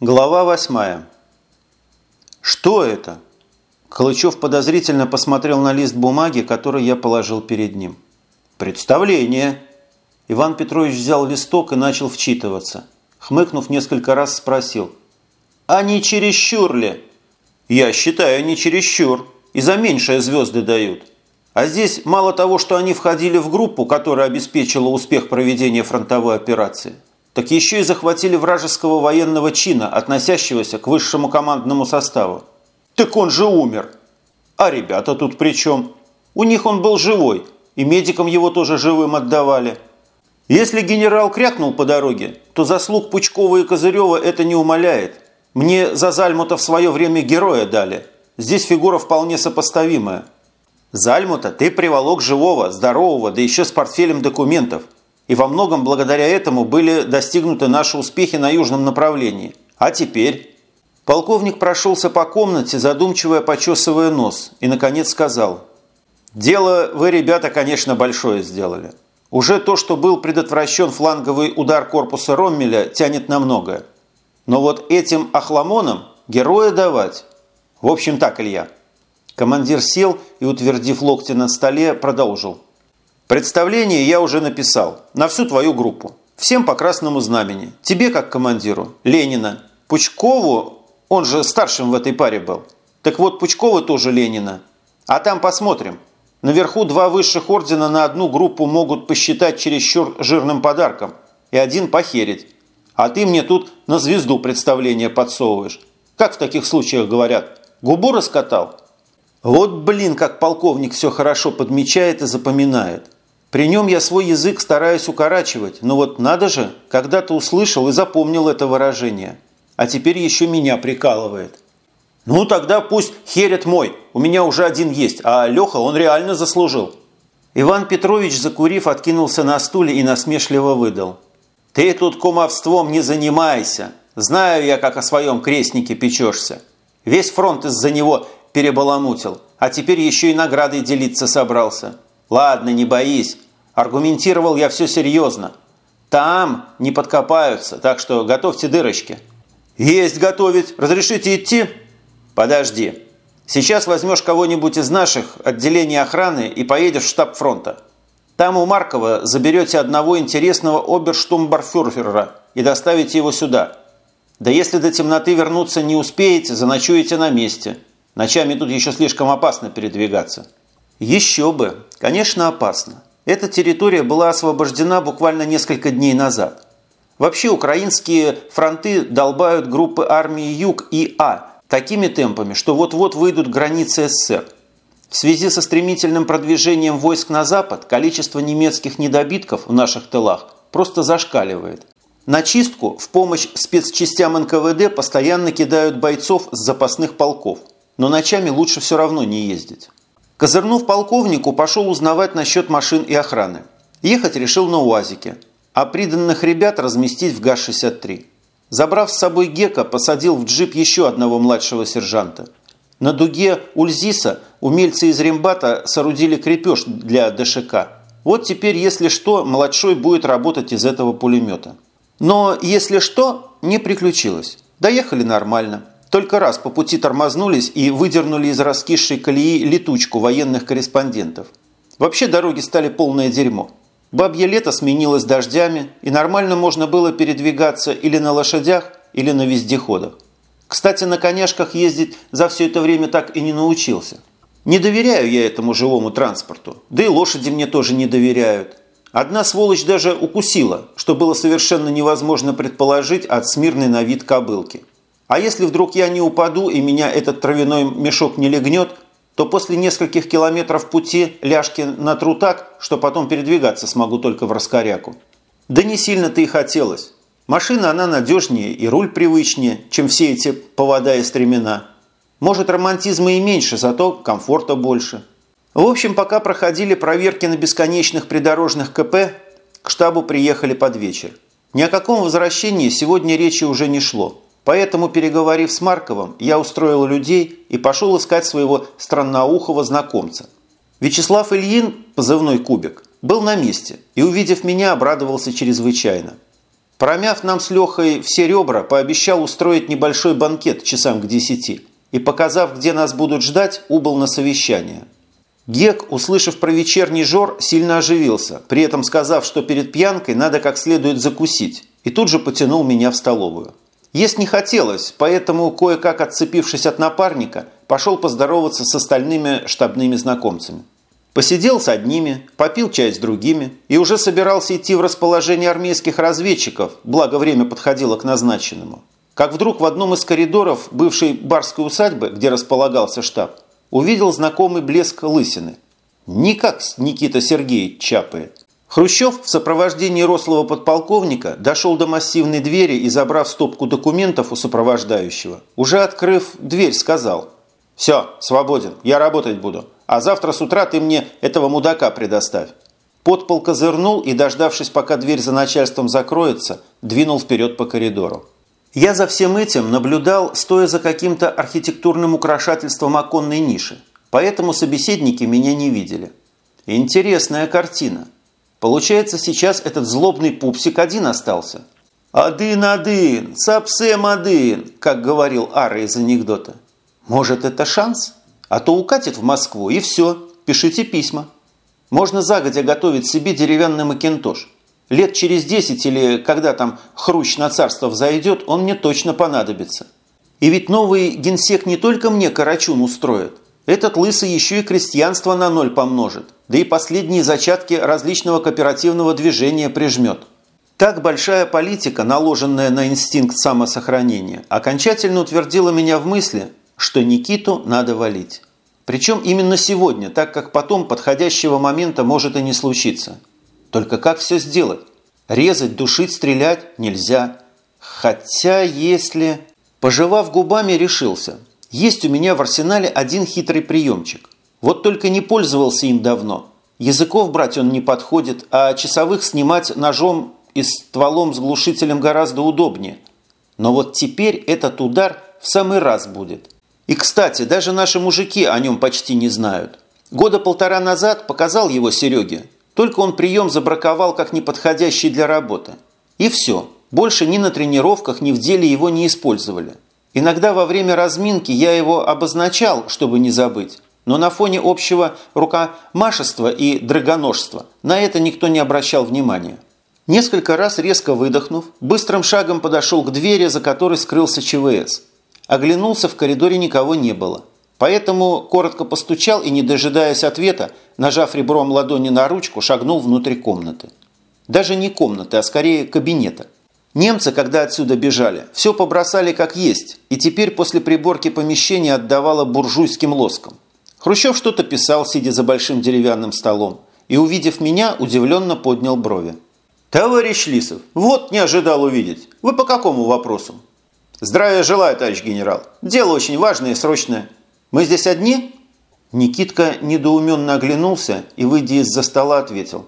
Глава восьмая. «Что это?» Калычев подозрительно посмотрел на лист бумаги, который я положил перед ним. «Представление!» Иван Петрович взял листок и начал вчитываться. Хмыкнув несколько раз, спросил. «А не чересчур ли?» «Я считаю, не чересчур. И за меньшее звезды дают. А здесь мало того, что они входили в группу, которая обеспечила успех проведения фронтовой операции, так еще и захватили вражеского военного чина, относящегося к высшему командному составу. Так он же умер. А ребята тут при чем? У них он был живой, и медикам его тоже живым отдавали. Если генерал крякнул по дороге, то заслуг Пучкова и Козырева это не умаляет. Мне за Зальмута в свое время героя дали. Здесь фигура вполне сопоставимая. Зальмута ты приволок живого, здорового, да еще с портфелем документов – и во многом благодаря этому были достигнуты наши успехи на южном направлении. А теперь... Полковник прошелся по комнате, задумчиво почесывая нос, и, наконец, сказал. «Дело вы, ребята, конечно, большое сделали. Уже то, что был предотвращен фланговый удар корпуса Роммеля, тянет на многое. Но вот этим охламонам героя давать... В общем так, Илья». Командир сел и, утвердив локти на столе, продолжил. Представление я уже написал. На всю твою группу. Всем по красному знамени. Тебе, как командиру, Ленина. Пучкову, он же старшим в этой паре был. Так вот, Пучкова тоже Ленина. А там посмотрим. Наверху два высших ордена на одну группу могут посчитать чересчур жирным подарком. И один похерить. А ты мне тут на звезду представление подсовываешь. Как в таких случаях говорят? Губу раскатал? Вот, блин, как полковник все хорошо подмечает и запоминает. При нем я свой язык стараюсь укорачивать, но вот надо же, когда-то услышал и запомнил это выражение. А теперь еще меня прикалывает. Ну тогда пусть херет мой, у меня уже один есть, а Леха он реально заслужил. Иван Петрович, закурив, откинулся на стуле и насмешливо выдал. Ты тут кумовством не занимайся. Знаю я, как о своем крестнике печешься. Весь фронт из-за него перебаламутил, а теперь еще и наградой делиться собрался. Ладно, не боись, Аргументировал я все серьезно. Там не подкопаются, так что готовьте дырочки. Есть готовить. Разрешите идти? Подожди. Сейчас возьмешь кого-нибудь из наших отделений охраны и поедешь в штаб фронта. Там у Маркова заберете одного интересного оберштумбарфюрфера и доставите его сюда. Да если до темноты вернуться не успеете, заночуете на месте. Ночами тут еще слишком опасно передвигаться. Еще бы. Конечно, опасно. Эта территория была освобождена буквально несколько дней назад. Вообще украинские фронты долбают группы армии Юг и А такими темпами, что вот-вот выйдут границы СССР. В связи со стремительным продвижением войск на запад количество немецких недобитков в наших тылах просто зашкаливает. На чистку в помощь спецчастям НКВД постоянно кидают бойцов с запасных полков, но ночами лучше все равно не ездить. Козырнув полковнику, пошел узнавать насчет машин и охраны. Ехать решил на УАЗике, а приданных ребят разместить в ГАЗ-63. Забрав с собой Гека, посадил в джип еще одного младшего сержанта. На дуге Ульзиса умельцы из Рембата соорудили крепеж для ДШК. Вот теперь, если что, младшой будет работать из этого пулемета. Но, если что, не приключилось. Доехали нормально. Только раз по пути тормознулись и выдернули из раскисшей колеи летучку военных корреспондентов. Вообще дороги стали полное дерьмо. Бабье лето сменилось дождями, и нормально можно было передвигаться или на лошадях, или на вездеходах. Кстати, на коняшках ездить за все это время так и не научился. Не доверяю я этому живому транспорту, да и лошади мне тоже не доверяют. Одна сволочь даже укусила, что было совершенно невозможно предположить от смирной на вид кобылки. А если вдруг я не упаду и меня этот травяной мешок не легнет, то после нескольких километров пути ляжки натру так, что потом передвигаться смогу только в раскоряку. Да не сильно-то и хотелось. Машина она надежнее и руль привычнее, чем все эти повода и стремена. Может, романтизма и меньше, зато комфорта больше. В общем, пока проходили проверки на бесконечных придорожных КП, к штабу приехали под вечер. Ни о каком возвращении сегодня речи уже не шло. Поэтому, переговорив с Марковым, я устроил людей и пошел искать своего странноухого знакомца. Вячеслав Ильин, позывной «Кубик», был на месте и, увидев меня, обрадовался чрезвычайно. Промяв нам с Лехой все ребра, пообещал устроить небольшой банкет часам к десяти и, показав, где нас будут ждать, убыл на совещание. Гек, услышав про вечерний жор, сильно оживился, при этом сказав, что перед пьянкой надо как следует закусить, и тут же потянул меня в столовую. Есть не хотелось, поэтому, кое-как отцепившись от напарника, пошел поздороваться с остальными штабными знакомцами. Посидел с одними, попил чай с другими и уже собирался идти в расположение армейских разведчиков, благо время подходило к назначенному. Как вдруг в одном из коридоров бывшей барской усадьбы, где располагался штаб, увидел знакомый блеск лысины. Никак Никита Сергеевич чапает. Хрущев в сопровождении рослого подполковника дошел до массивной двери и, забрав стопку документов у сопровождающего, уже открыв дверь, сказал «Все, свободен, я работать буду, а завтра с утра ты мне этого мудака предоставь». Подпол козырнул и, дождавшись, пока дверь за начальством закроется, двинул вперед по коридору. Я за всем этим наблюдал, стоя за каким-то архитектурным украшательством оконной ниши, поэтому собеседники меня не видели. Интересная картина – Получается, сейчас этот злобный пупсик один остался. «Один-один! Сапсем один!» как говорил Ара из анекдота. Может, это шанс? А то укатит в Москву, и все, пишите письма. Можно загодя готовить себе деревянный макинтош. Лет через десять или когда там хрущ на царство взойдет, он мне точно понадобится. И ведь новый генсек не только мне карачун устроит. Этот лысый еще и крестьянство на ноль помножит да и последние зачатки различного кооперативного движения прижмет. Так большая политика, наложенная на инстинкт самосохранения, окончательно утвердила меня в мысли, что Никиту надо валить. Причем именно сегодня, так как потом подходящего момента может и не случиться. Только как все сделать? Резать, душить, стрелять нельзя. Хотя если... Пожевав губами, решился. Есть у меня в арсенале один хитрый приемчик – вот только не пользовался им давно. Языков брать он не подходит, а часовых снимать ножом и стволом с глушителем гораздо удобнее. Но вот теперь этот удар в самый раз будет. И, кстати, даже наши мужики о нем почти не знают. Года полтора назад показал его Сереге, только он прием забраковал как неподходящий для работы. И все, больше ни на тренировках, ни в деле его не использовали. Иногда во время разминки я его обозначал, чтобы не забыть, но на фоне общего рукомашества и драгоножства на это никто не обращал внимания. Несколько раз резко выдохнув, быстрым шагом подошел к двери, за которой скрылся ЧВС. Оглянулся, в коридоре никого не было. Поэтому коротко постучал и, не дожидаясь ответа, нажав ребром ладони на ручку, шагнул внутрь комнаты. Даже не комнаты, а скорее кабинета. Немцы, когда отсюда бежали, все побросали как есть, и теперь после приборки помещения отдавало буржуйским лоском. Хрущев что-то писал, сидя за большим деревянным столом, и, увидев меня, удивленно поднял брови. «Товарищ Лисов, вот не ожидал увидеть. Вы по какому вопросу?» «Здравия желаю, товарищ генерал. Дело очень важное и срочное. Мы здесь одни?» Никитка недоуменно оглянулся и, выйдя из-за стола, ответил.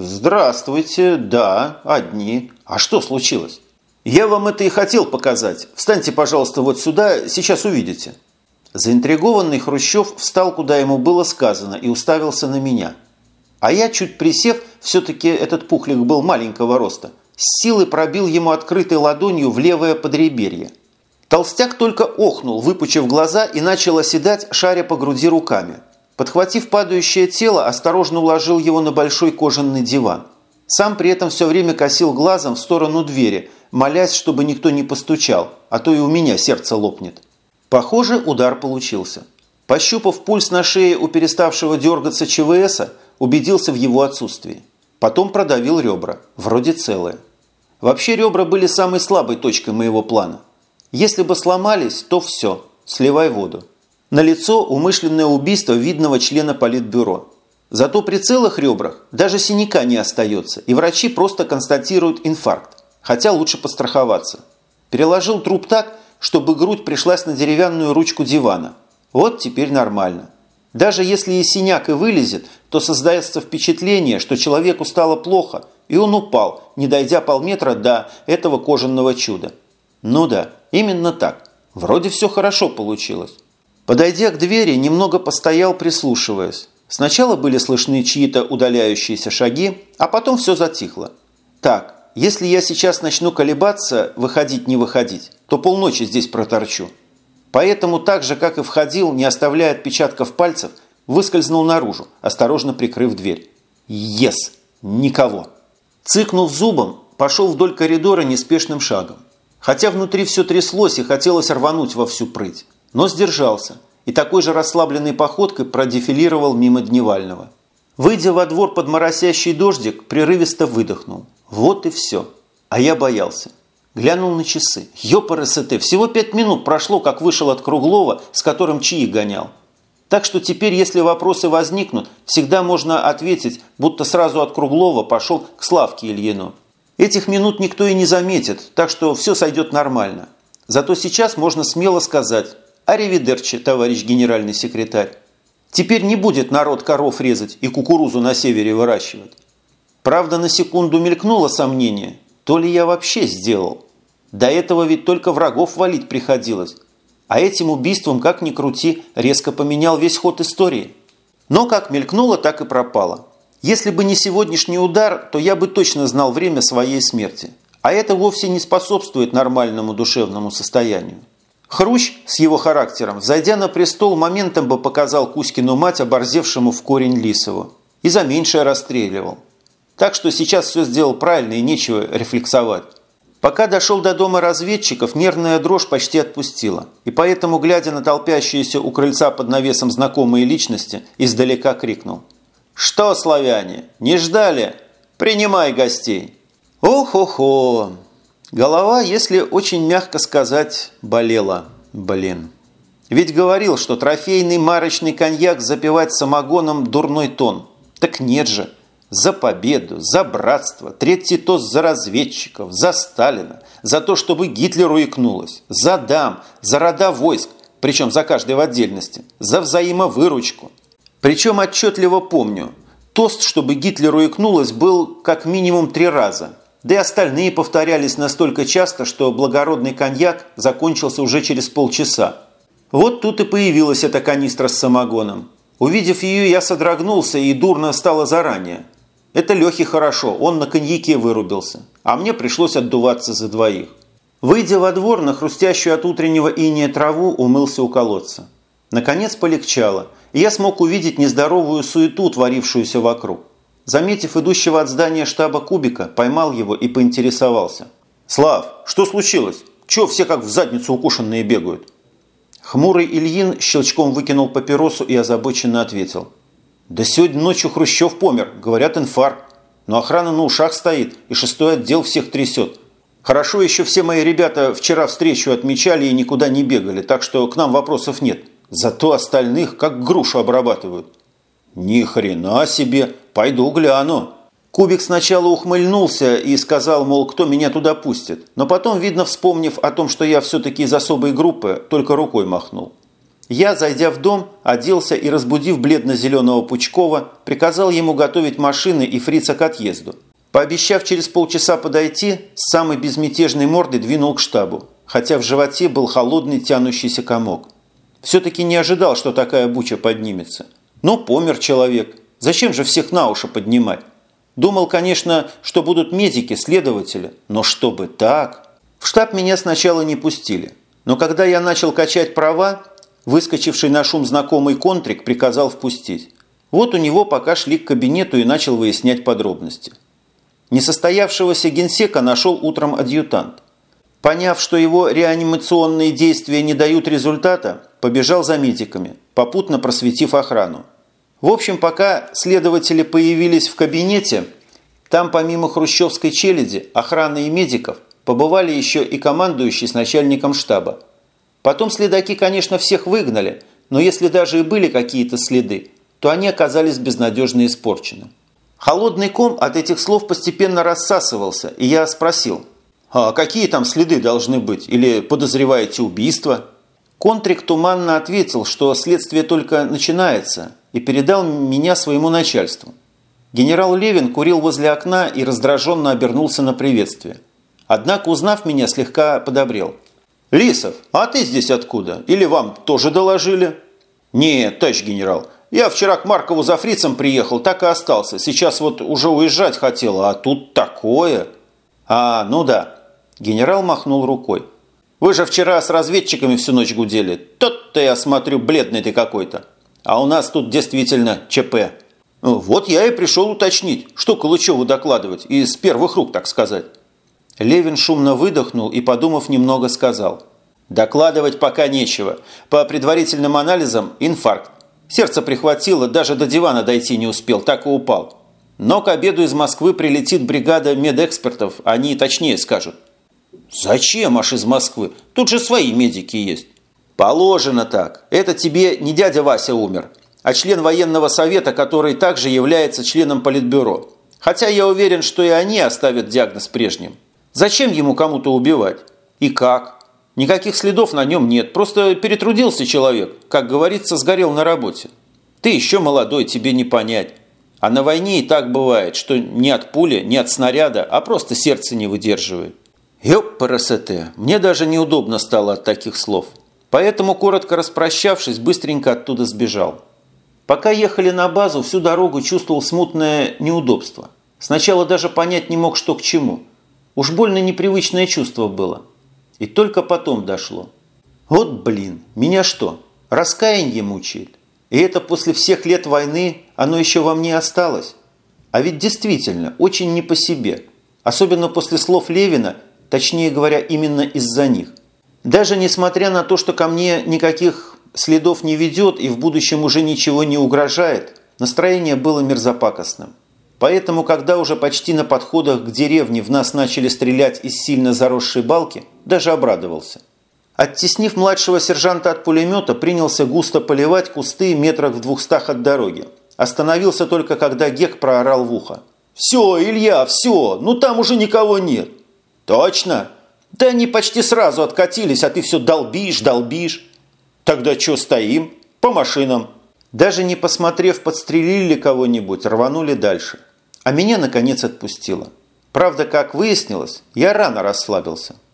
«Здравствуйте, да, одни. А что случилось?» «Я вам это и хотел показать. Встаньте, пожалуйста, вот сюда, сейчас увидите». Заинтригованный Хрущев встал, куда ему было сказано, и уставился на меня. А я, чуть присев, все-таки этот пухлик был маленького роста, с силой пробил ему открытой ладонью в левое подреберье. Толстяк только охнул, выпучив глаза, и начал оседать, шаря по груди руками. Подхватив падающее тело, осторожно уложил его на большой кожаный диван. Сам при этом все время косил глазом в сторону двери, молясь, чтобы никто не постучал, а то и у меня сердце лопнет. Похоже, удар получился. Пощупав пульс на шее у переставшего дергаться ЧВСа, убедился в его отсутствии. Потом продавил ребра, вроде целые. Вообще ребра были самой слабой точкой моего плана. Если бы сломались, то все, сливай воду. На лицо умышленное убийство видного члена политбюро. Зато при целых ребрах даже синяка не остается, и врачи просто констатируют инфаркт, хотя лучше постраховаться. Переложил труп так, чтобы грудь пришлась на деревянную ручку дивана. Вот теперь нормально. Даже если и синяк и вылезет, то создается впечатление, что человеку стало плохо, и он упал, не дойдя полметра до этого кожаного чуда. Ну да, именно так. Вроде все хорошо получилось. Подойдя к двери, немного постоял, прислушиваясь. Сначала были слышны чьи-то удаляющиеся шаги, а потом все затихло. Так, если я сейчас начну колебаться, выходить не выходить, то полночи здесь проторчу. Поэтому так же, как и входил, не оставляя отпечатков пальцев, выскользнул наружу, осторожно прикрыв дверь. Ес! Никого! Цыкнув зубом, пошел вдоль коридора неспешным шагом. Хотя внутри все тряслось и хотелось рвануть во всю прыть. Но сдержался и такой же расслабленной походкой продефилировал мимо Дневального. Выйдя во двор под моросящий дождик, прерывисто выдохнул. Вот и все. А я боялся. Глянул на часы. Ёпарасете, всего пять минут прошло, как вышел от Круглова, с которым чаи гонял. Так что теперь, если вопросы возникнут, всегда можно ответить, будто сразу от Круглова пошел к Славке Ильину. Этих минут никто и не заметит, так что все сойдет нормально. Зато сейчас можно смело сказать «Аривидерчи, товарищ генеральный секретарь». Теперь не будет народ коров резать и кукурузу на севере выращивать. Правда, на секунду мелькнуло сомнение, то ли я вообще сделал. До этого ведь только врагов валить приходилось. А этим убийством, как ни крути, резко поменял весь ход истории. Но как мелькнуло, так и пропало. Если бы не сегодняшний удар, то я бы точно знал время своей смерти. А это вовсе не способствует нормальному душевному состоянию. Хрущ с его характером, зайдя на престол, моментом бы показал Кузькину мать, оборзевшему в корень Лисову. И за меньшее расстреливал. Так что сейчас все сделал правильно и нечего рефлексовать. Пока дошел до дома разведчиков, нервная дрожь почти отпустила. И поэтому, глядя на толпящиеся у крыльца под навесом знакомые личности, издалека крикнул – «Что, славяне, не ждали? Принимай гостей!» «Ох-охо!» Голова, если очень мягко сказать, болела. Блин. Ведь говорил, что трофейный марочный коньяк запивать самогоном дурной тон. Так нет же. За победу, за братство, третий тост за разведчиков, за Сталина, за то, чтобы Гитлеру икнулось, за дам, за рода войск, причем за каждый в отдельности, за взаимовыручку, причем отчетливо помню, тост, чтобы Гитлеру икнулось, был как минимум три раза. Да и остальные повторялись настолько часто, что благородный коньяк закончился уже через полчаса. Вот тут и появилась эта канистра с самогоном. Увидев ее, я содрогнулся и дурно стало заранее. Это Лехе хорошо, он на коньяке вырубился, а мне пришлось отдуваться за двоих. Выйдя во двор, на хрустящую от утреннего иния траву умылся у колодца. Наконец полегчало – и я смог увидеть нездоровую суету, творившуюся вокруг. Заметив идущего от здания штаба Кубика, поймал его и поинтересовался. «Слав, что случилось? Чего все как в задницу укушенные бегают?» Хмурый Ильин щелчком выкинул папиросу и озабоченно ответил. «Да сегодня ночью Хрущев помер, говорят, инфаркт. Но охрана на ушах стоит, и шестой отдел всех трясет. Хорошо еще все мои ребята вчера встречу отмечали и никуда не бегали, так что к нам вопросов нет». Зато остальных как грушу обрабатывают. Ни хрена себе, пойду гляну. Кубик сначала ухмыльнулся и сказал, мол, кто меня туда пустит. Но потом, видно, вспомнив о том, что я все-таки из особой группы, только рукой махнул. Я, зайдя в дом, оделся и, разбудив бледно-зеленого Пучкова, приказал ему готовить машины и фрица к отъезду. Пообещав через полчаса подойти, с самой безмятежной мордой двинул к штабу, хотя в животе был холодный тянущийся комок. Все-таки не ожидал, что такая буча поднимется. Но помер человек. Зачем же всех на уши поднимать? Думал, конечно, что будут медики, следователи. Но чтобы так... В штаб меня сначала не пустили. Но когда я начал качать права, выскочивший на шум знакомый контрик приказал впустить. Вот у него пока шли к кабинету и начал выяснять подробности. Несостоявшегося генсека нашел утром адъютант. Поняв, что его реанимационные действия не дают результата, побежал за медиками, попутно просветив охрану. В общем, пока следователи появились в кабинете, там помимо хрущевской челяди, охраны и медиков, побывали еще и командующий с начальником штаба. Потом следаки, конечно, всех выгнали, но если даже и были какие-то следы, то они оказались безнадежно испорчены. Холодный ком от этих слов постепенно рассасывался, и я спросил – «А какие там следы должны быть? Или подозреваете убийство?» Контрик туманно ответил, что следствие только начинается, и передал меня своему начальству. Генерал Левин курил возле окна и раздраженно обернулся на приветствие. Однако, узнав меня, слегка подобрел. «Лисов, а ты здесь откуда? Или вам тоже доложили?» «Нет, товарищ генерал, я вчера к Маркову за фрицем приехал, так и остался. Сейчас вот уже уезжать хотел, а тут такое...» «А, ну да». Генерал махнул рукой. «Вы же вчера с разведчиками всю ночь гудели. Тот-то я смотрю, бледный ты какой-то. А у нас тут действительно ЧП». Ну, «Вот я и пришел уточнить, что Калычеву докладывать, из первых рук, так сказать». Левин шумно выдохнул и, подумав немного, сказал. «Докладывать пока нечего. По предварительным анализам – инфаркт. Сердце прихватило, даже до дивана дойти не успел, так и упал. Но к обеду из Москвы прилетит бригада медэкспертов, они точнее скажут». «Зачем аж из Москвы? Тут же свои медики есть». «Положено так. Это тебе не дядя Вася умер, а член военного совета, который также является членом Политбюро. Хотя я уверен, что и они оставят диагноз прежним. Зачем ему кому-то убивать? И как? Никаких следов на нем нет, просто перетрудился человек, как говорится, сгорел на работе. Ты еще молодой, тебе не понять. А на войне и так бывает, что не от пули, не от снаряда, а просто сердце не выдерживает. Ёп, ПРСТ, мне даже неудобно стало от таких слов. Поэтому, коротко распрощавшись, быстренько оттуда сбежал. Пока ехали на базу, всю дорогу чувствовал смутное неудобство. Сначала даже понять не мог, что к чему. Уж больно непривычное чувство было. И только потом дошло. Вот блин, меня что, раскаяние мучает? И это после всех лет войны оно еще во мне осталось? А ведь действительно, очень не по себе. Особенно после слов Левина, точнее говоря, именно из-за них. Даже несмотря на то, что ко мне никаких следов не ведет и в будущем уже ничего не угрожает, настроение было мерзопакостным. Поэтому, когда уже почти на подходах к деревне в нас начали стрелять из сильно заросшей балки, даже обрадовался. Оттеснив младшего сержанта от пулемета, принялся густо поливать кусты метрах в двухстах от дороги. Остановился только, когда Гек проорал в ухо. «Все, Илья, все! Ну там уже никого нет!» «Точно? Да они почти сразу откатились, а ты все долбишь, долбишь!» «Тогда что стоим? По машинам!» Даже не посмотрев, подстрелили кого-нибудь, рванули дальше. А меня, наконец, отпустило. Правда, как выяснилось, я рано расслабился –